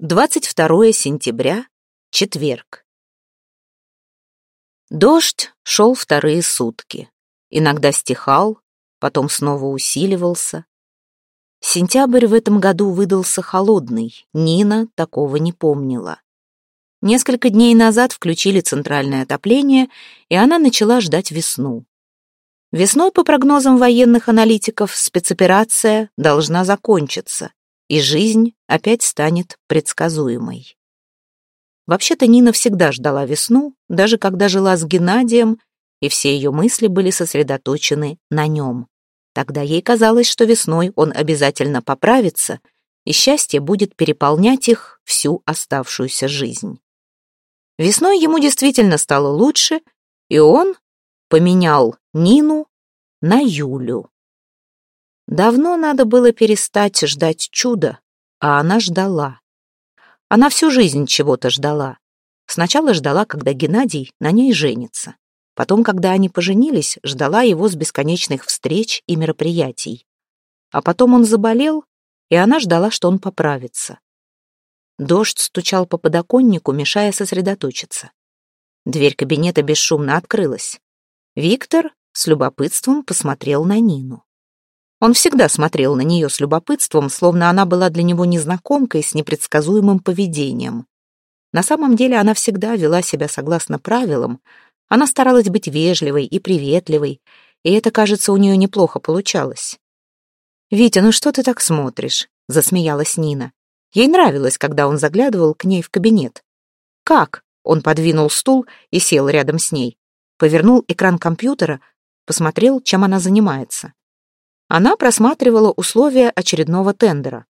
22 сентября, четверг. Дождь шел вторые сутки. Иногда стихал, потом снова усиливался. Сентябрь в этом году выдался холодный, Нина такого не помнила. Несколько дней назад включили центральное отопление, и она начала ждать весну. Весной, по прогнозам военных аналитиков, спецоперация должна закончиться и жизнь опять станет предсказуемой. Вообще-то Нина всегда ждала весну, даже когда жила с Геннадием, и все ее мысли были сосредоточены на нем. Тогда ей казалось, что весной он обязательно поправится, и счастье будет переполнять их всю оставшуюся жизнь. Весной ему действительно стало лучше, и он поменял Нину на Юлю. Давно надо было перестать ждать чуда, а она ждала. Она всю жизнь чего-то ждала. Сначала ждала, когда Геннадий на ней женится. Потом, когда они поженились, ждала его с бесконечных встреч и мероприятий. А потом он заболел, и она ждала, что он поправится. Дождь стучал по подоконнику, мешая сосредоточиться. Дверь кабинета бесшумно открылась. Виктор с любопытством посмотрел на Нину. Он всегда смотрел на нее с любопытством, словно она была для него незнакомкой с непредсказуемым поведением. На самом деле она всегда вела себя согласно правилам, она старалась быть вежливой и приветливой, и это, кажется, у нее неплохо получалось. «Витя, ну что ты так смотришь?» — засмеялась Нина. Ей нравилось, когда он заглядывал к ней в кабинет. «Как?» — он подвинул стул и сел рядом с ней. Повернул экран компьютера, посмотрел, чем она занимается. Она просматривала условия очередного тендера.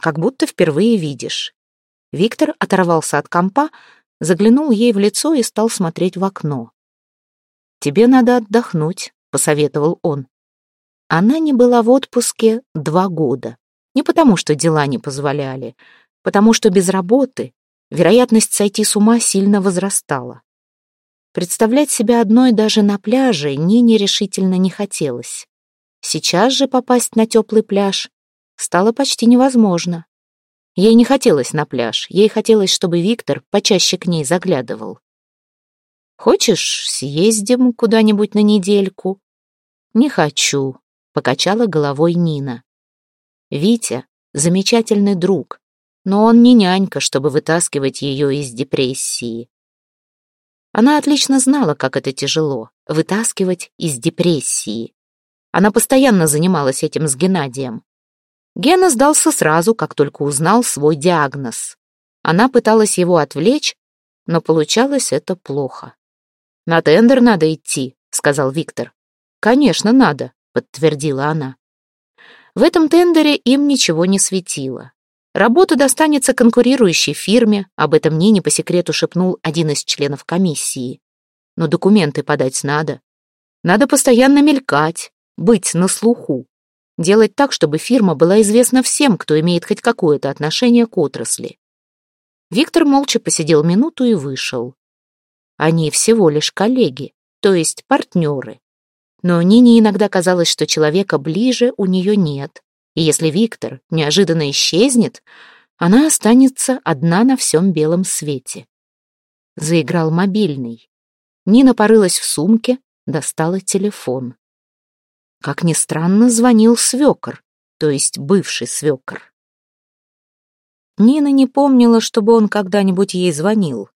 Как будто впервые видишь. Виктор оторвался от компа, заглянул ей в лицо и стал смотреть в окно. «Тебе надо отдохнуть», — посоветовал он. Она не была в отпуске два года. Не потому, что дела не позволяли, потому что без работы вероятность сойти с ума сильно возрастала. Представлять себя одной даже на пляже Нине решительно не хотелось. Сейчас же попасть на теплый пляж стало почти невозможно. Ей не хотелось на пляж, ей хотелось, чтобы Виктор почаще к ней заглядывал. «Хочешь, съездим куда-нибудь на недельку?» «Не хочу», — покачала головой Нина. «Витя — замечательный друг, но он не нянька, чтобы вытаскивать ее из депрессии». Она отлично знала, как это тяжело — вытаскивать из депрессии. Она постоянно занималась этим с Геннадием. Гена сдался сразу, как только узнал свой диагноз. Она пыталась его отвлечь, но получалось это плохо. «На тендер надо идти», — сказал Виктор. «Конечно, надо», — подтвердила она. В этом тендере им ничего не светило. Работа достанется конкурирующей фирме, об этом Нине по секрету шепнул один из членов комиссии. Но документы подать надо. Надо постоянно мелькать, быть на слуху, делать так, чтобы фирма была известна всем, кто имеет хоть какое-то отношение к отрасли. Виктор молча посидел минуту и вышел. Они всего лишь коллеги, то есть партнеры. Но Нине иногда казалось, что человека ближе у нее нет, и если Виктор неожиданно исчезнет, она останется одна на всем белом свете. Заиграл мобильный. Нина порылась в сумке, достала телефон. Как ни странно, звонил свекор, то есть бывший свекор. Нина не помнила, чтобы он когда-нибудь ей звонил.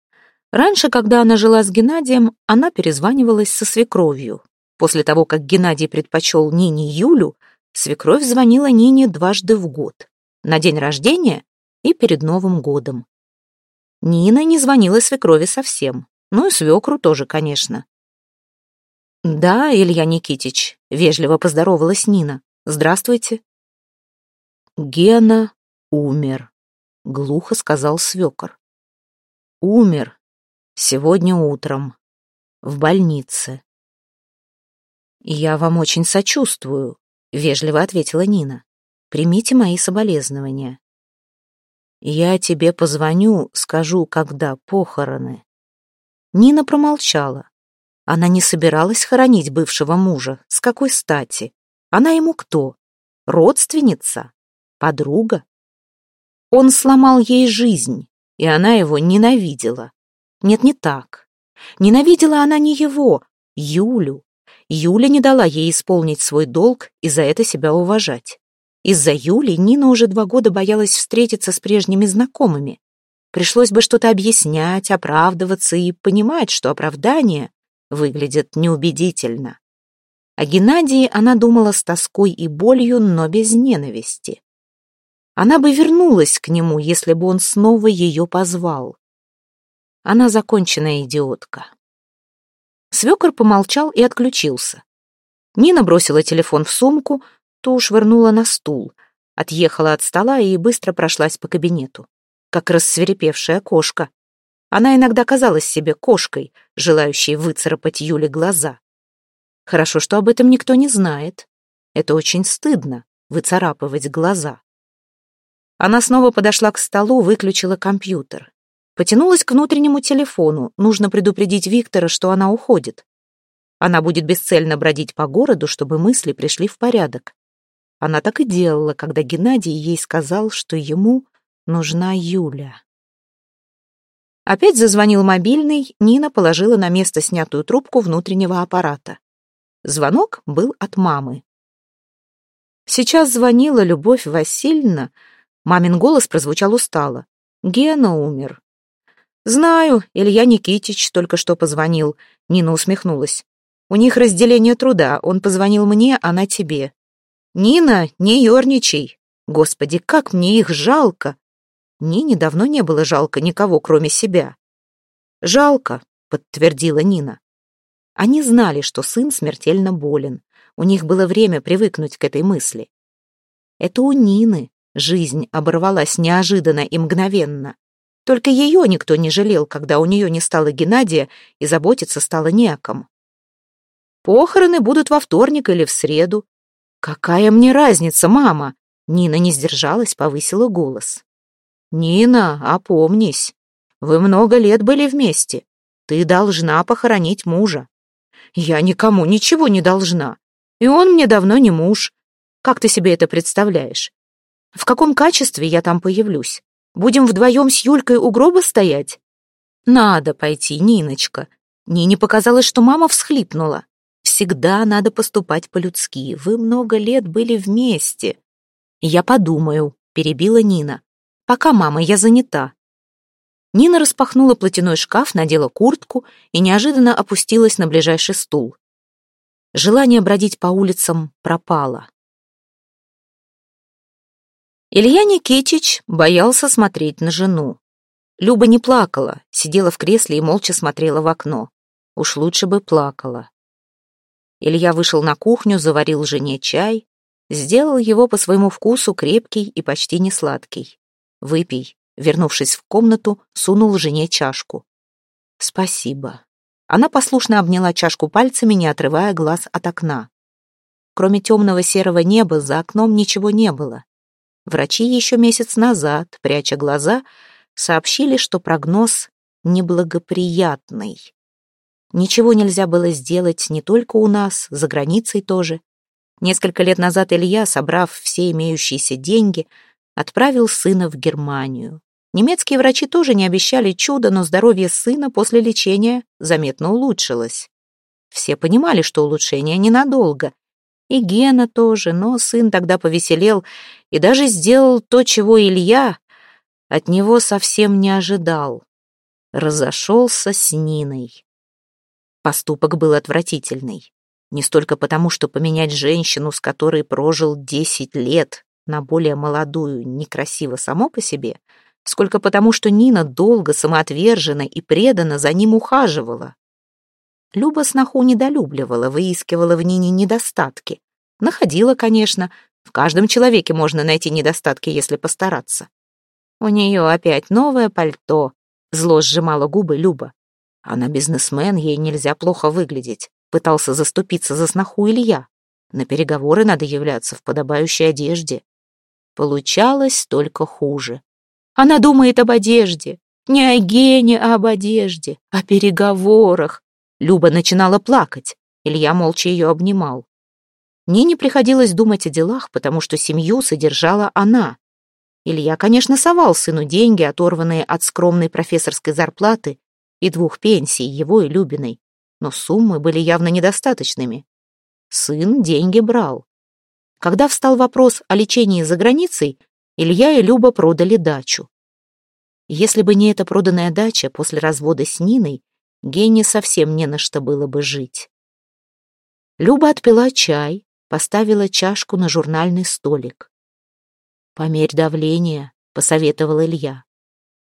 Раньше, когда она жила с Геннадием, она перезванивалась со свекровью. После того, как Геннадий предпочел Нине Юлю, свекровь звонила Нине дважды в год. На день рождения и перед Новым годом. Нина не звонила свекрови совсем. Ну и свекру тоже, конечно. «Да, Илья Никитич», — вежливо поздоровалась Нина. «Здравствуйте». «Гена умер», — глухо сказал свекор. «Умер. Сегодня утром. В больнице». «Я вам очень сочувствую», — вежливо ответила Нина. «Примите мои соболезнования». «Я тебе позвоню, скажу, когда похороны». Нина промолчала. Она не собиралась хоронить бывшего мужа. С какой стати? Она ему кто? Родственница? Подруга? Он сломал ей жизнь, и она его ненавидела. Нет, не так. Ненавидела она не его, Юлю. Юля не дала ей исполнить свой долг и за это себя уважать. Из-за Юли Нина уже два года боялась встретиться с прежними знакомыми. Пришлось бы что-то объяснять, оправдываться и понимать, что оправдание выглядит неубедительно. О Геннадии она думала с тоской и болью, но без ненависти. Она бы вернулась к нему, если бы он снова ее позвал. Она законченная идиотка. Свекор помолчал и отключился. Нина бросила телефон в сумку, ту швырнула на стул, отъехала от стола и быстро прошлась по кабинету, как рассверепевшая кошка. Она иногда казалась себе кошкой, желающей выцарапать Юле глаза. Хорошо, что об этом никто не знает. Это очень стыдно — выцарапывать глаза. Она снова подошла к столу, выключила компьютер. Потянулась к внутреннему телефону. Нужно предупредить Виктора, что она уходит. Она будет бесцельно бродить по городу, чтобы мысли пришли в порядок. Она так и делала, когда Геннадий ей сказал, что ему нужна Юля. Опять зазвонил мобильный, Нина положила на место снятую трубку внутреннего аппарата. Звонок был от мамы. Сейчас звонила Любовь Васильевна. Мамин голос прозвучал устало. Гена умер. «Знаю, Илья Никитич только что позвонил», — Нина усмехнулась. «У них разделение труда, он позвонил мне, она тебе». «Нина, не ерничай! Господи, как мне их жалко!» Нине давно не было жалко никого, кроме себя. «Жалко», — подтвердила Нина. Они знали, что сын смертельно болен. У них было время привыкнуть к этой мысли. Это у Нины жизнь оборвалась неожиданно и мгновенно. Только ее никто не жалел, когда у нее не стало Геннадия и заботиться стало не о ком. Похороны будут во вторник или в среду. Какая мне разница, мама? Нина не сдержалась, повысила голос. Нина, опомнись. Вы много лет были вместе. Ты должна похоронить мужа. Я никому ничего не должна. И он мне давно не муж. Как ты себе это представляешь? В каком качестве я там появлюсь? Будем вдвоем с Юлькой у гроба стоять? Надо пойти, Ниночка. Нине показалось, что мама всхлипнула. Всегда надо поступать по-людски. Вы много лет были вместе. Я подумаю, перебила Нина. Пока, мама, я занята. Нина распахнула платяной шкаф, надела куртку и неожиданно опустилась на ближайший стул. Желание бродить по улицам пропало. Илья Никитич боялся смотреть на жену. Люба не плакала, сидела в кресле и молча смотрела в окно. Уж лучше бы плакала. Илья вышел на кухню, заварил жене чай, сделал его по своему вкусу крепкий и почти не сладкий. «Выпей», вернувшись в комнату, сунул жене чашку. «Спасибо». Она послушно обняла чашку пальцами, не отрывая глаз от окна. Кроме темного серого неба за окном ничего не было. Врачи еще месяц назад, пряча глаза, сообщили, что прогноз неблагоприятный. Ничего нельзя было сделать не только у нас, за границей тоже. Несколько лет назад Илья, собрав все имеющиеся деньги, отправил сына в Германию. Немецкие врачи тоже не обещали чуда, но здоровье сына после лечения заметно улучшилось. Все понимали, что улучшение ненадолго, и Гена тоже, но сын тогда повеселел и даже сделал то, чего Илья от него совсем не ожидал. Разошелся с Ниной. Поступок был отвратительный. Не столько потому, что поменять женщину, с которой прожил десять лет, на более молодую, некрасиво само по себе, сколько потому, что Нина долго, самоотверженно и преданно за ним ухаживала. Люба сноху недолюбливала, выискивала в Нине недостатки. Находила, конечно. В каждом человеке можно найти недостатки, если постараться. У нее опять новое пальто. Зло сжимала губы Люба. Она бизнесмен, ей нельзя плохо выглядеть. Пытался заступиться за сноху Илья. На переговоры надо являться в подобающей одежде. Получалось только хуже. Она думает об одежде. Не о гене, а об одежде. О переговорах. Люба начинала плакать. Илья молча ее обнимал. Нине приходилось думать о делах, потому что семью содержала она. Илья, конечно, совал сыну деньги, оторванные от скромной профессорской зарплаты и двух пенсий, его и Любиной, но суммы были явно недостаточными. Сын деньги брал. Когда встал вопрос о лечении за границей, Илья и Люба продали дачу. Если бы не эта проданная дача после развода с Ниной, Гене совсем не на что было бы жить. Люба отпила чай, поставила чашку на журнальный столик. «Померь давление», — посоветовал Илья.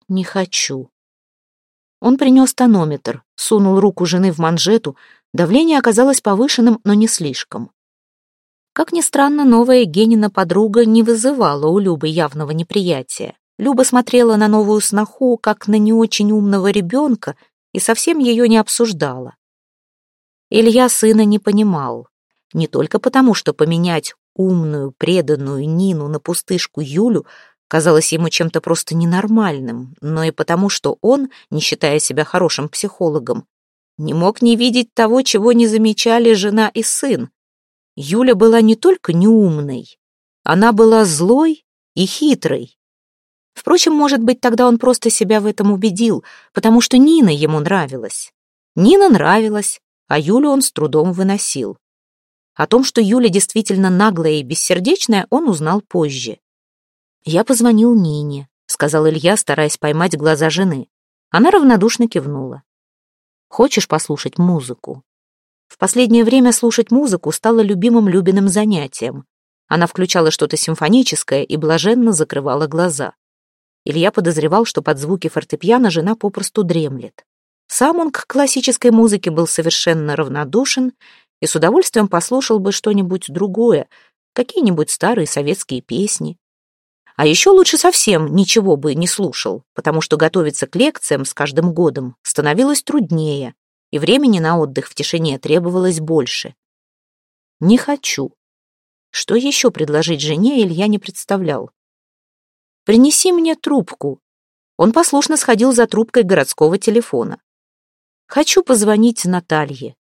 «Не хочу». Он принес тонометр, сунул руку жены в манжету, давление оказалось повышенным, но не слишком. Как ни странно, новая Генина подруга не вызывала у Любы явного неприятия. Люба смотрела на новую сноху, как на не очень умного ребенка, и совсем ее не обсуждала. Илья сына не понимал. Не только потому, что поменять умную, преданную Нину на пустышку Юлю казалось ему чем-то просто ненормальным, но и потому, что он, не считая себя хорошим психологом, не мог не видеть того, чего не замечали жена и сын. Юля была не только неумной, она была злой и хитрой. Впрочем, может быть, тогда он просто себя в этом убедил, потому что Нина ему нравилась. Нина нравилась, а Юлю он с трудом выносил. О том, что Юля действительно наглая и бессердечная, он узнал позже. «Я позвонил Нине», — сказал Илья, стараясь поймать глаза жены. Она равнодушно кивнула. «Хочешь послушать музыку?» В последнее время слушать музыку стало любимым Любиным занятием. Она включала что-то симфоническое и блаженно закрывала глаза. Илья подозревал, что под звуки фортепиано жена попросту дремлет. Сам он к классической музыке был совершенно равнодушен и с удовольствием послушал бы что-нибудь другое, какие-нибудь старые советские песни. А еще лучше совсем ничего бы не слушал, потому что готовиться к лекциям с каждым годом становилось труднее, и времени на отдых в тишине требовалось больше. «Не хочу». Что еще предложить жене, Илья не представлял. «Принеси мне трубку». Он послушно сходил за трубкой городского телефона. «Хочу позвонить Наталье».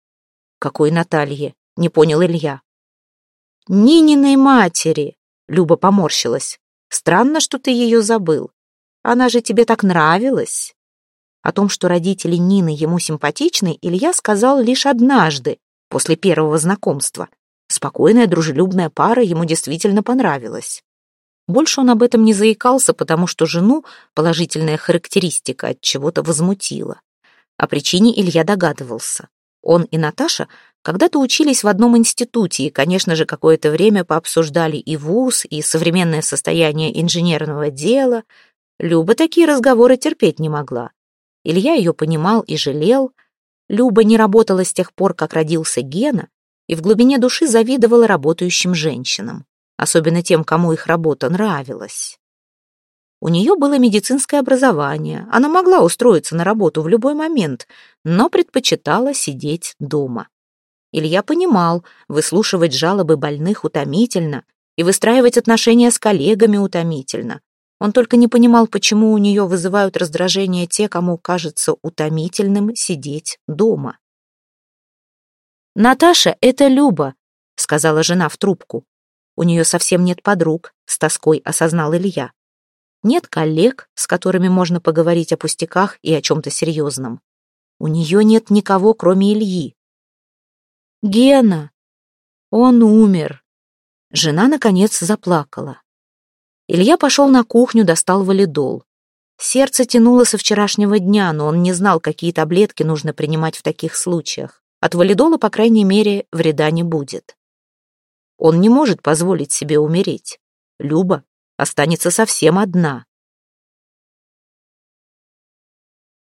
«Какой Наталье?» — не понял Илья. «Нининой матери», — Люба поморщилась. «Странно, что ты ее забыл. Она же тебе так нравилась». О том, что родители Нины ему симпатичны, Илья сказал лишь однажды, после первого знакомства. Спокойная, дружелюбная пара ему действительно понравилась. Больше он об этом не заикался, потому что жену положительная характеристика от чего-то возмутила. О причине Илья догадывался. Он и Наташа когда-то учились в одном институте и, конечно же, какое-то время пообсуждали и вуз, и современное состояние инженерного дела. Люба такие разговоры терпеть не могла. Илья ее понимал и жалел. Люба не работала с тех пор, как родился Гена, и в глубине души завидовала работающим женщинам, особенно тем, кому их работа нравилась. У нее было медицинское образование, она могла устроиться на работу в любой момент, но предпочитала сидеть дома. Илья понимал, выслушивать жалобы больных утомительно и выстраивать отношения с коллегами утомительно. Он только не понимал, почему у нее вызывают раздражение те, кому кажется утомительным сидеть дома. «Наташа, это Люба», — сказала жена в трубку. «У нее совсем нет подруг», — с тоской осознал Илья. Нет коллег, с которыми можно поговорить о пустяках и о чем-то серьезном. У нее нет никого, кроме Ильи. «Гена! Он умер!» Жена, наконец, заплакала. Илья пошел на кухню, достал валидол. Сердце тянуло со вчерашнего дня, но он не знал, какие таблетки нужно принимать в таких случаях. От валидола, по крайней мере, вреда не будет. Он не может позволить себе умереть. Люба останется совсем одна.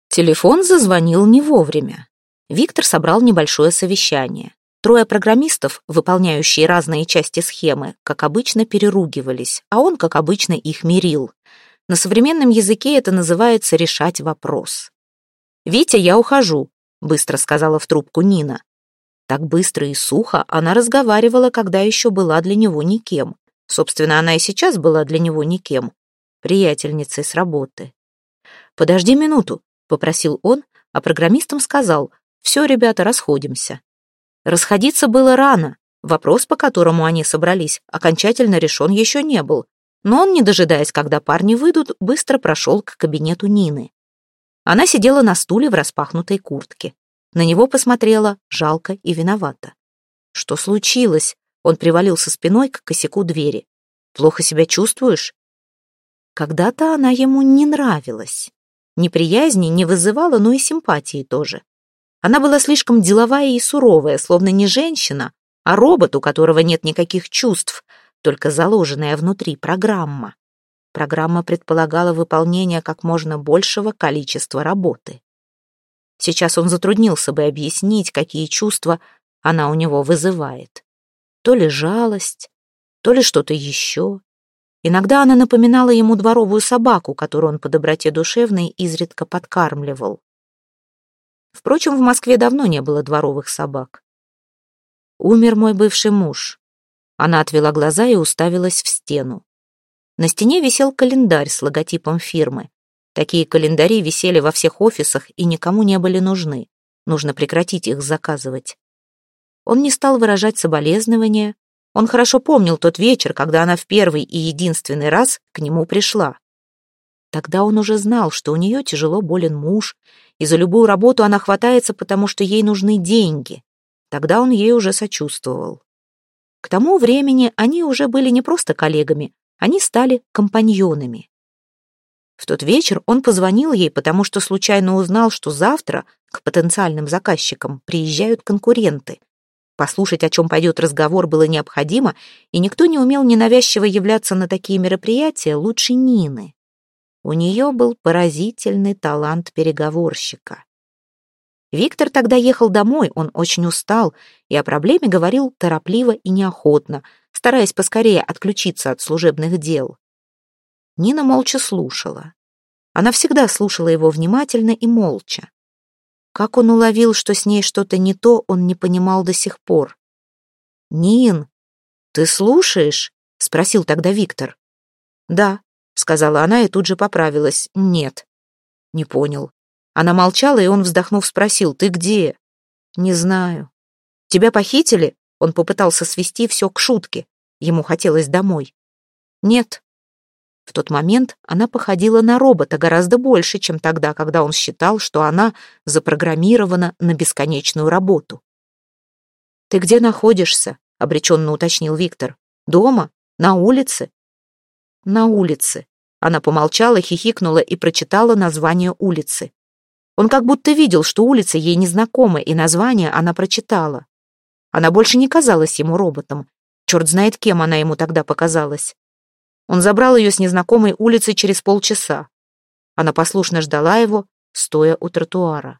Телефон зазвонил не вовремя. Виктор собрал небольшое совещание. Трое программистов, выполняющие разные части схемы, как обычно переругивались, а он, как обычно, их мирил. На современном языке это называется решать вопрос. «Витя, я ухожу», — быстро сказала в трубку Нина. Так быстро и сухо она разговаривала, когда еще была для него никем. Собственно, она и сейчас была для него никем, приятельницей с работы. «Подожди минуту», — попросил он, а программистам сказал, «Все, ребята, расходимся». Расходиться было рано. Вопрос, по которому они собрались, окончательно решен еще не был. Но он, не дожидаясь, когда парни выйдут, быстро прошел к кабинету Нины. Она сидела на стуле в распахнутой куртке. На него посмотрела жалко и виновата. Что случилось? Он привалился спиной к косяку двери. Плохо себя чувствуешь? Когда-то она ему не нравилась. Неприязни не вызывала, но и симпатии тоже. Она была слишком деловая и суровая, словно не женщина, а робот, у которого нет никаких чувств, только заложенная внутри программа. Программа предполагала выполнение как можно большего количества работы. Сейчас он затруднился бы объяснить, какие чувства она у него вызывает. То ли жалость, то ли что-то еще. Иногда она напоминала ему дворовую собаку, которую он по доброте душевной изредка подкармливал. Впрочем, в Москве давно не было дворовых собак. Умер мой бывший муж. Она отвела глаза и уставилась в стену. На стене висел календарь с логотипом фирмы. Такие календари висели во всех офисах и никому не были нужны. Нужно прекратить их заказывать. Он не стал выражать соболезнования. Он хорошо помнил тот вечер, когда она в первый и единственный раз к нему пришла. Тогда он уже знал, что у нее тяжело болен муж, и за любую работу она хватается, потому что ей нужны деньги. Тогда он ей уже сочувствовал. К тому времени они уже были не просто коллегами, они стали компаньонами. В тот вечер он позвонил ей, потому что случайно узнал, что завтра к потенциальным заказчикам приезжают конкуренты. Послушать, о чем пойдет разговор, было необходимо, и никто не умел ненавязчиво являться на такие мероприятия лучше Нины. У нее был поразительный талант переговорщика. Виктор тогда ехал домой, он очень устал, и о проблеме говорил торопливо и неохотно, стараясь поскорее отключиться от служебных дел. Нина молча слушала. Она всегда слушала его внимательно и молча. Как он уловил, что с ней что-то не то, он не понимал до сих пор. «Нин, ты слушаешь?» — спросил тогда Виктор. «Да», — сказала она и тут же поправилась. «Нет». Не понял. Она молчала, и он, вздохнув, спросил, «Ты где?» «Не знаю». «Тебя похитили?» Он попытался свести все к шутке. Ему хотелось домой. «Нет», в тот момент она походила на робота гораздо больше, чем тогда, когда он считал, что она запрограммирована на бесконечную работу. «Ты где находишься?» — обреченно уточнил Виктор. «Дома? На улице?» «На улице». Она помолчала, хихикнула и прочитала название улицы. Он как будто видел, что улица ей незнакома, и название она прочитала. Она больше не казалась ему роботом. Черт знает, кем она ему тогда показалась. Он забрал ее с незнакомой улицы через полчаса. Она послушно ждала его, стоя у тротуара.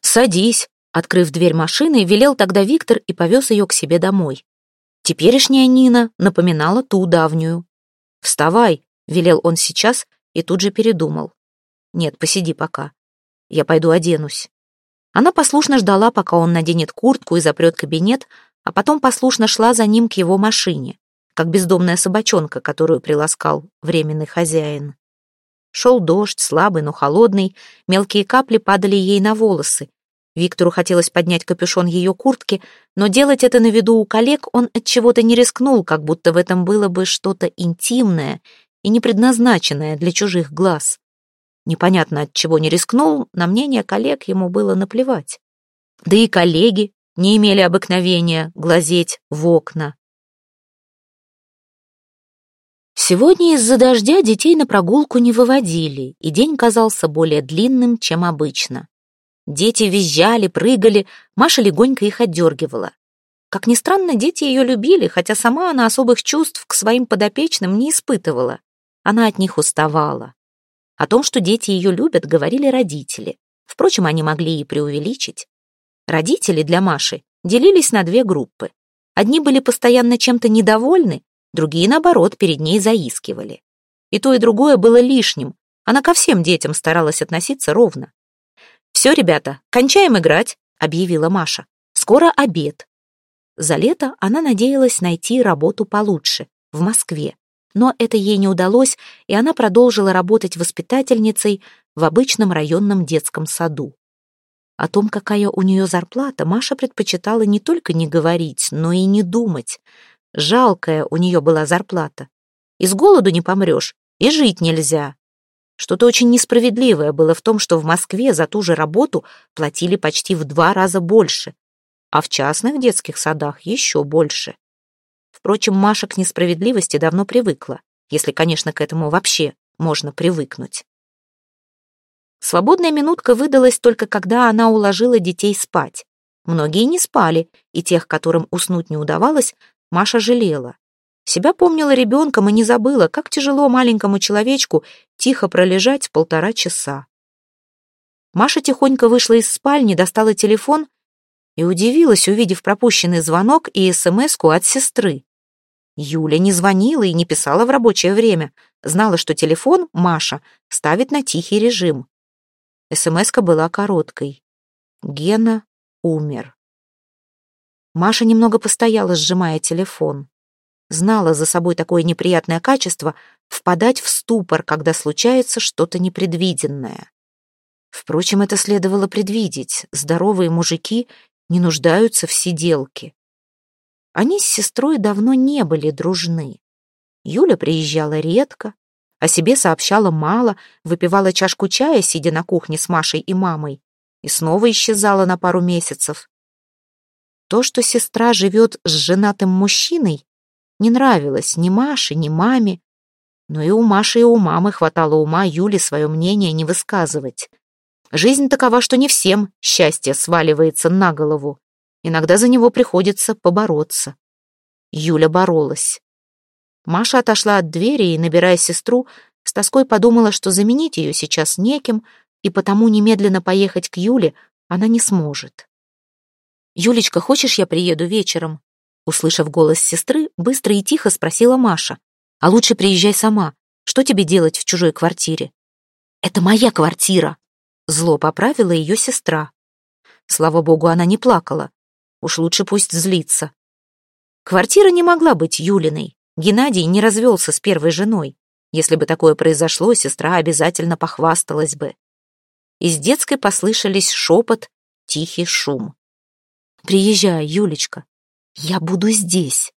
«Садись», — открыв дверь машины, велел тогда Виктор и повез ее к себе домой. Теперешняя Нина напоминала ту давнюю. «Вставай», — велел он сейчас и тут же передумал. «Нет, посиди пока. Я пойду оденусь». Она послушно ждала, пока он наденет куртку и запрет кабинет, а потом послушно шла за ним к его машине как бездомная собачонка, которую приласкал временный хозяин. Шел дождь, слабый, но холодный, мелкие капли падали ей на волосы. Виктору хотелось поднять капюшон ее куртки, но делать это на виду у коллег он от чего-то не рискнул, как будто в этом было бы что-то интимное и не предназначенное для чужих глаз. Непонятно, от чего не рискнул, на мнение коллег ему было наплевать. Да и коллеги не имели обыкновения глазеть в окна. Сегодня из-за дождя детей на прогулку не выводили, и день казался более длинным, чем обычно. Дети визжали, прыгали, Маша легонько их отдергивала. Как ни странно, дети ее любили, хотя сама она особых чувств к своим подопечным не испытывала. Она от них уставала. О том, что дети ее любят, говорили родители. Впрочем, они могли и преувеличить. Родители для Маши делились на две группы. Одни были постоянно чем-то недовольны, другие, наоборот, перед ней заискивали. И то, и другое было лишним. Она ко всем детям старалась относиться ровно. «Все, ребята, кончаем играть», — объявила Маша. «Скоро обед». За лето она надеялась найти работу получше, в Москве. Но это ей не удалось, и она продолжила работать воспитательницей в обычном районном детском саду. О том, какая у нее зарплата, Маша предпочитала не только не говорить, но и не думать. Жалкая у нее была зарплата. И с голоду не помрешь, и жить нельзя. Что-то очень несправедливое было в том, что в Москве за ту же работу платили почти в два раза больше, а в частных детских садах еще больше. Впрочем, Маша к несправедливости давно привыкла, если, конечно, к этому вообще можно привыкнуть. Свободная минутка выдалась только когда она уложила детей спать. Многие не спали, и тех, которым уснуть не удавалось, Маша жалела. Себя помнила ребенком и не забыла, как тяжело маленькому человечку тихо пролежать полтора часа. Маша тихонько вышла из спальни, достала телефон и удивилась, увидев пропущенный звонок и смс от сестры. Юля не звонила и не писала в рабочее время, знала, что телефон Маша ставит на тихий режим. смс была короткой. Гена умер. Маша немного постояла, сжимая телефон знала за собой такое неприятное качество впадать в ступор, когда случается что-то непредвиденное. Впрочем, это следовало предвидеть. Здоровые мужики не нуждаются в сиделке. Они с сестрой давно не были дружны. Юля приезжала редко, о себе сообщала мало, выпивала чашку чая, сидя на кухне с Машей и мамой, и снова исчезала на пару месяцев. То, что сестра живет с женатым мужчиной, не нравилось ни Маше, ни маме. Но и у Маши, и у мамы хватало ума Юле свое мнение не высказывать. Жизнь такова, что не всем счастье сваливается на голову. Иногда за него приходится побороться. Юля боролась. Маша отошла от двери и, набирая сестру, с тоской подумала, что заменить ее сейчас неким, и потому немедленно поехать к Юле она не сможет. «Юлечка, хочешь, я приеду вечером?» Услышав голос сестры, быстро и тихо спросила Маша. «А лучше приезжай сама. Что тебе делать в чужой квартире?» «Это моя квартира!» Зло поправила ее сестра. Слава богу, она не плакала. Уж лучше пусть злится. Квартира не могла быть Юлиной. Геннадий не развелся с первой женой. Если бы такое произошло, сестра обязательно похвасталась бы. Из детской послышались шепот, тихий шум. «Приезжай, Юлечка, я буду здесь.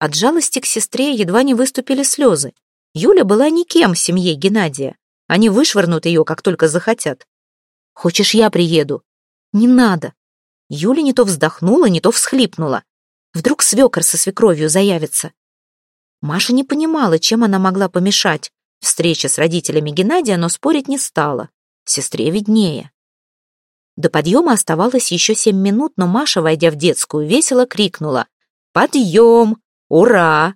От жалости к сестре едва не выступили слезы. Юля была никем в семье Геннадия. Они вышвырнут ее, как только захотят. «Хочешь, я приеду?» «Не надо». Юля не то вздохнула, не то всхлипнула. Вдруг свекор со свекровью заявится. Маша не понимала, чем она могла помешать встрече с родителями Геннадия, но спорить не стала. Сестре виднее. До подъема оставалось еще семь минут, но Маша, войдя в детскую, весело крикнула «Подъем! Ура!».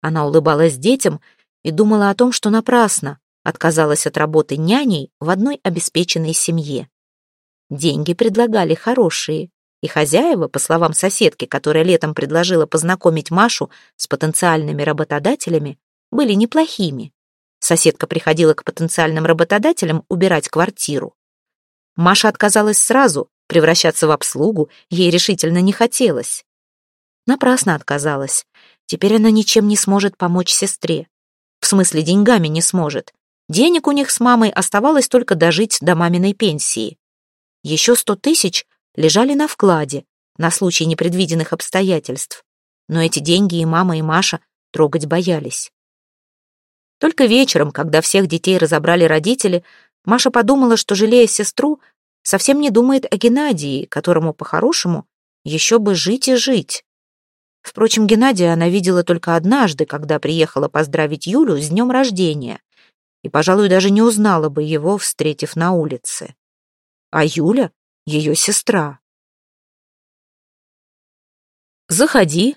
Она улыбалась детям и думала о том, что напрасно отказалась от работы няней в одной обеспеченной семье. Деньги предлагали хорошие, и хозяева, по словам соседки, которая летом предложила познакомить Машу с потенциальными работодателями, были неплохими. Соседка приходила к потенциальным работодателям убирать квартиру. Маша отказалась сразу, превращаться в обслугу ей решительно не хотелось. Напрасно отказалась. Теперь она ничем не сможет помочь сестре. В смысле, деньгами не сможет. Денег у них с мамой оставалось только дожить до маминой пенсии. Еще сто тысяч лежали на вкладе, на случай непредвиденных обстоятельств. Но эти деньги и мама, и Маша трогать боялись. Только вечером, когда всех детей разобрали родители, Маша подумала, что, жалея сестру, совсем не думает о Геннадии, которому, по-хорошему, еще бы жить и жить. Впрочем, Геннадия она видела только однажды, когда приехала поздравить Юлю с днем рождения, и, пожалуй, даже не узнала бы его, встретив на улице. А Юля — ее сестра. «Заходи».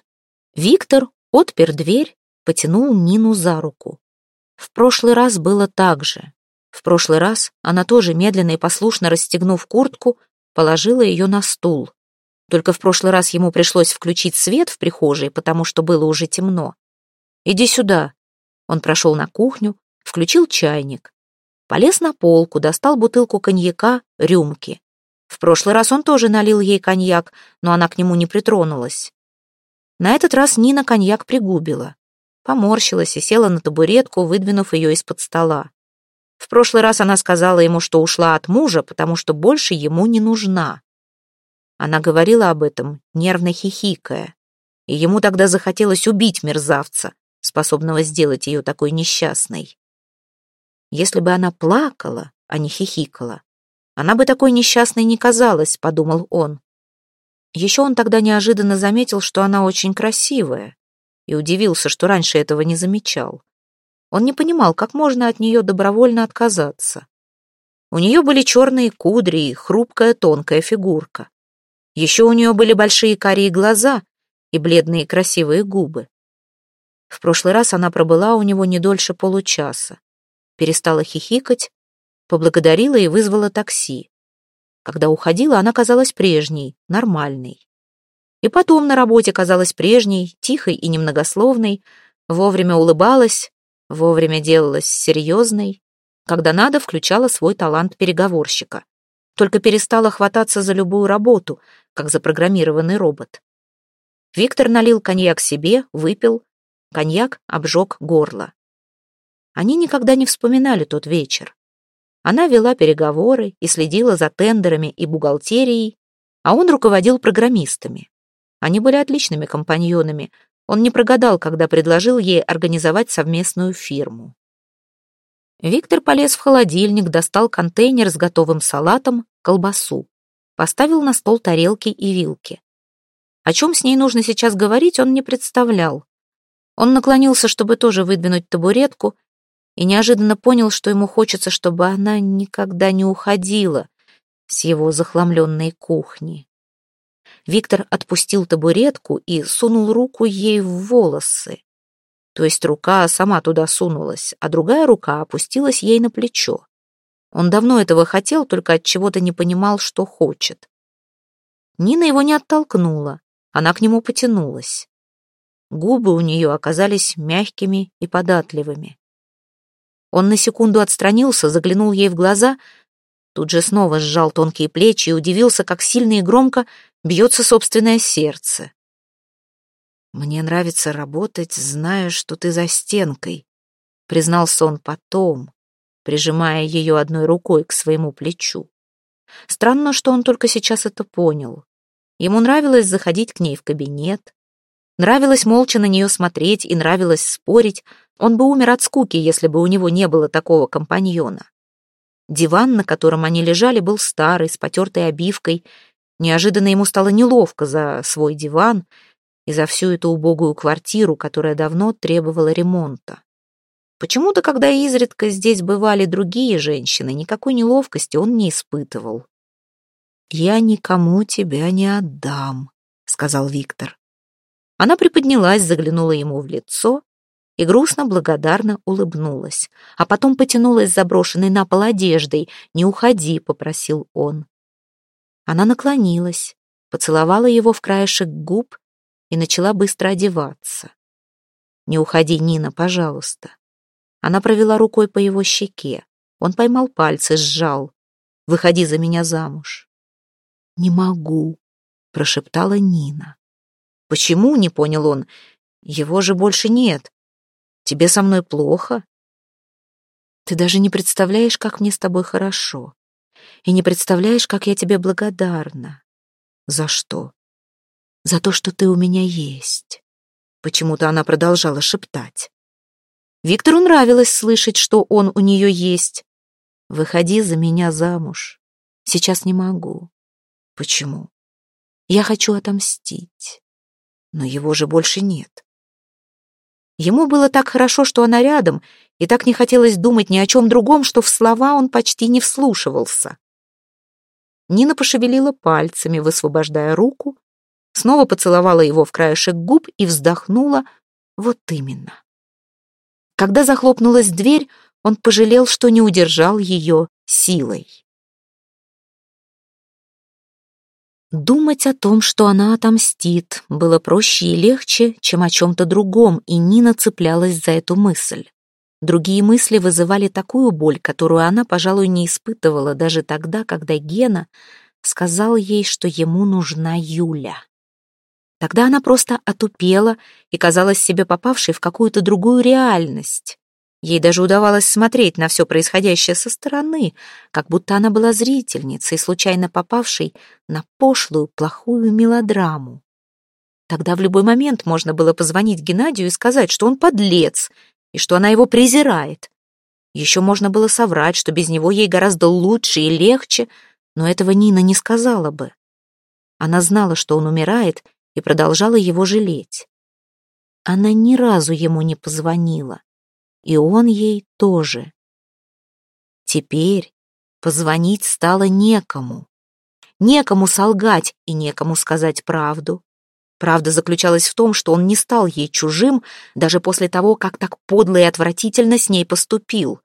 Виктор отпер дверь, потянул Нину за руку. В прошлый раз было так же. В прошлый раз она тоже, медленно и послушно расстегнув куртку, положила ее на стул. Только в прошлый раз ему пришлось включить свет в прихожей, потому что было уже темно. «Иди сюда». Он прошел на кухню, включил чайник. Полез на полку, достал бутылку коньяка, рюмки. В прошлый раз он тоже налил ей коньяк, но она к нему не притронулась. На этот раз Нина коньяк пригубила. Поморщилась и села на табуретку, выдвинув ее из-под стола. В прошлый раз она сказала ему, что ушла от мужа, потому что больше ему не нужна. Она говорила об этом, нервно хихикая. И ему тогда захотелось убить мерзавца, способного сделать ее такой несчастной. Если бы она плакала, а не хихикала, она бы такой несчастной не казалась, подумал он. Еще он тогда неожиданно заметил, что она очень красивая, и удивился, что раньше этого не замечал. Он не понимал, как можно от нее добровольно отказаться. У нее были черные кудри и хрупкая тонкая фигурка. Еще у нее были большие карие глаза и бледные красивые губы. В прошлый раз она пробыла у него не дольше получаса. Перестала хихикать, поблагодарила и вызвала такси. Когда уходила, она казалась прежней, нормальной. И потом на работе казалась прежней, тихой и немногословной, вовремя улыбалась, вовремя делалась серьезной, когда надо, включала свой талант переговорщика. Только перестала хвататься за любую работу, как запрограммированный робот. Виктор налил коньяк себе, выпил. Коньяк обжег горло. Они никогда не вспоминали тот вечер. Она вела переговоры и следила за тендерами и бухгалтерией, а он руководил программистами. Они были отличными компаньонами. Он не прогадал, когда предложил ей организовать совместную фирму. Виктор полез в холодильник, достал контейнер с готовым салатом, колбасу. Поставил на стол тарелки и вилки. О чем с ней нужно сейчас говорить, он не представлял. Он наклонился, чтобы тоже выдвинуть табуретку, и неожиданно понял, что ему хочется, чтобы она никогда не уходила с его захламленной кухни. Виктор отпустил табуретку и сунул руку ей в волосы. То есть рука сама туда сунулась, а другая рука опустилась ей на плечо. Он давно этого хотел, только от чего-то не понимал, что хочет. Нина его не оттолкнула, она к нему потянулась. Губы у нее оказались мягкими и податливыми. Он на секунду отстранился, заглянул ей в глаза, тут же снова сжал тонкие плечи и удивился, как сильно и громко бьется собственное сердце. «Мне нравится работать, зная, что ты за стенкой», — признался он потом, прижимая ее одной рукой к своему плечу. Странно, что он только сейчас это понял. Ему нравилось заходить к ней в кабинет, нравилось молча на нее смотреть и нравилось спорить, он бы умер от скуки, если бы у него не было такого компаньона. Диван, на котором они лежали, был старый, с потертой обивкой. Неожиданно ему стало неловко за свой диван и за всю эту убогую квартиру, которая давно требовала ремонта. Почему-то, когда изредка здесь бывали другие женщины, никакой неловкости он не испытывал. «Я никому тебя не отдам», — сказал Виктор. Она приподнялась, заглянула ему в лицо и грустно благодарно улыбнулась, а потом потянулась заброшенной на пол одеждой. «Не уходи», — попросил он. Она наклонилась, поцеловала его в краешек губ и начала быстро одеваться. «Не уходи, Нина, пожалуйста». Она провела рукой по его щеке. Он поймал пальцы, сжал. «Выходи за меня замуж». «Не могу», — прошептала Нина. «Почему?» — не понял он. «Его же больше нет. Тебе со мной плохо? Ты даже не представляешь, как мне с тобой хорошо. И не представляешь, как я тебе благодарна. За что? За то, что ты у меня есть. Почему-то она продолжала шептать. Виктору нравилось слышать, что он у нее есть. Выходи за меня замуж. Сейчас не могу. Почему? Я хочу отомстить. Но его же больше нет. Ему было так хорошо, что она рядом, и так не хотелось думать ни о чем другом, что в слова он почти не вслушивался. Нина пошевелила пальцами, высвобождая руку, снова поцеловала его в краешек губ и вздохнула вот именно. Когда захлопнулась дверь, он пожалел, что не удержал ее силой. Думать о том, что она отомстит, было проще и легче, чем о чем-то другом, и Нина цеплялась за эту мысль. Другие мысли вызывали такую боль, которую она, пожалуй, не испытывала даже тогда, когда Гена сказал ей, что ему нужна Юля. Тогда она просто отупела и казалась себе попавшей в какую-то другую реальность. Ей даже удавалось смотреть на все происходящее со стороны, как будто она была зрительницей, случайно попавшей на пошлую, плохую мелодраму. Тогда в любой момент можно было позвонить Геннадию и сказать, что он подлец, и что она его презирает. Еще можно было соврать, что без него ей гораздо лучше и легче, но этого Нина не сказала бы. Она знала, что он умирает, и продолжала его жалеть. Она ни разу ему не позвонила, и он ей тоже. Теперь позвонить стало некому. Некому солгать и некому сказать правду. Правда заключалась в том, что он не стал ей чужим даже после того, как так подло и отвратительно с ней поступил.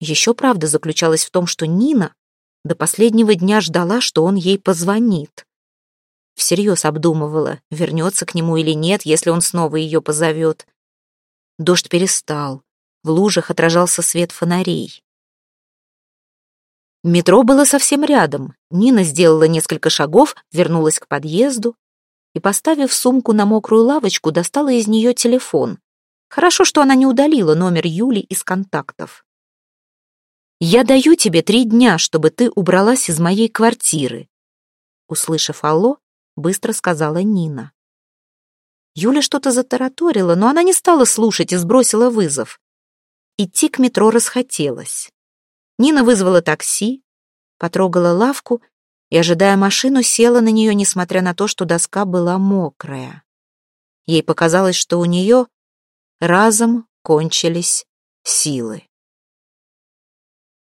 Еще правда заключалась в том, что Нина до последнего дня ждала, что он ей позвонит. Всерьез обдумывала, вернется к нему или нет, если он снова ее позовет. Дождь перестал. В лужах отражался свет фонарей. Метро было совсем рядом. Нина сделала несколько шагов, вернулась к подъезду и, поставив сумку на мокрую лавочку, достала из нее телефон. Хорошо, что она не удалила номер Юли из контактов. «Я даю тебе три дня, чтобы ты убралась из моей квартиры». Услышав «Алло», быстро сказала Нина. Юля что-то затараторила, но она не стала слушать и сбросила вызов. Идти к метро расхотелось. Нина вызвала такси, потрогала лавку и, ожидая машину, села на нее, несмотря на то, что доска была мокрая. Ей показалось, что у нее разом кончились силы.